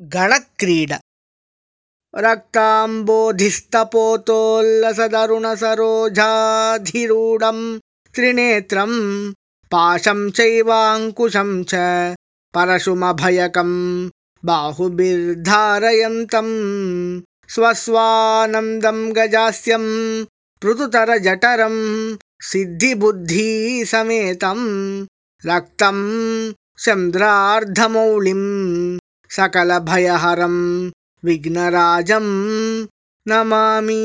गणक्रीड रक्ताम्बोधिस्तपोतोल्लसदरुणसरोजाधिरूढं त्रिनेत्रं पाशं चैवाङ्कुशं च परशुमभयकं बाहुभिर्धारयन्तं स्वस्वानन्दं गजास्यं पृथुतरजठरं सिद्धिबुद्धिसमेतं रक्तं चन्द्रार्धमौलिं सकलभयहरं विघ्नराजं नमामि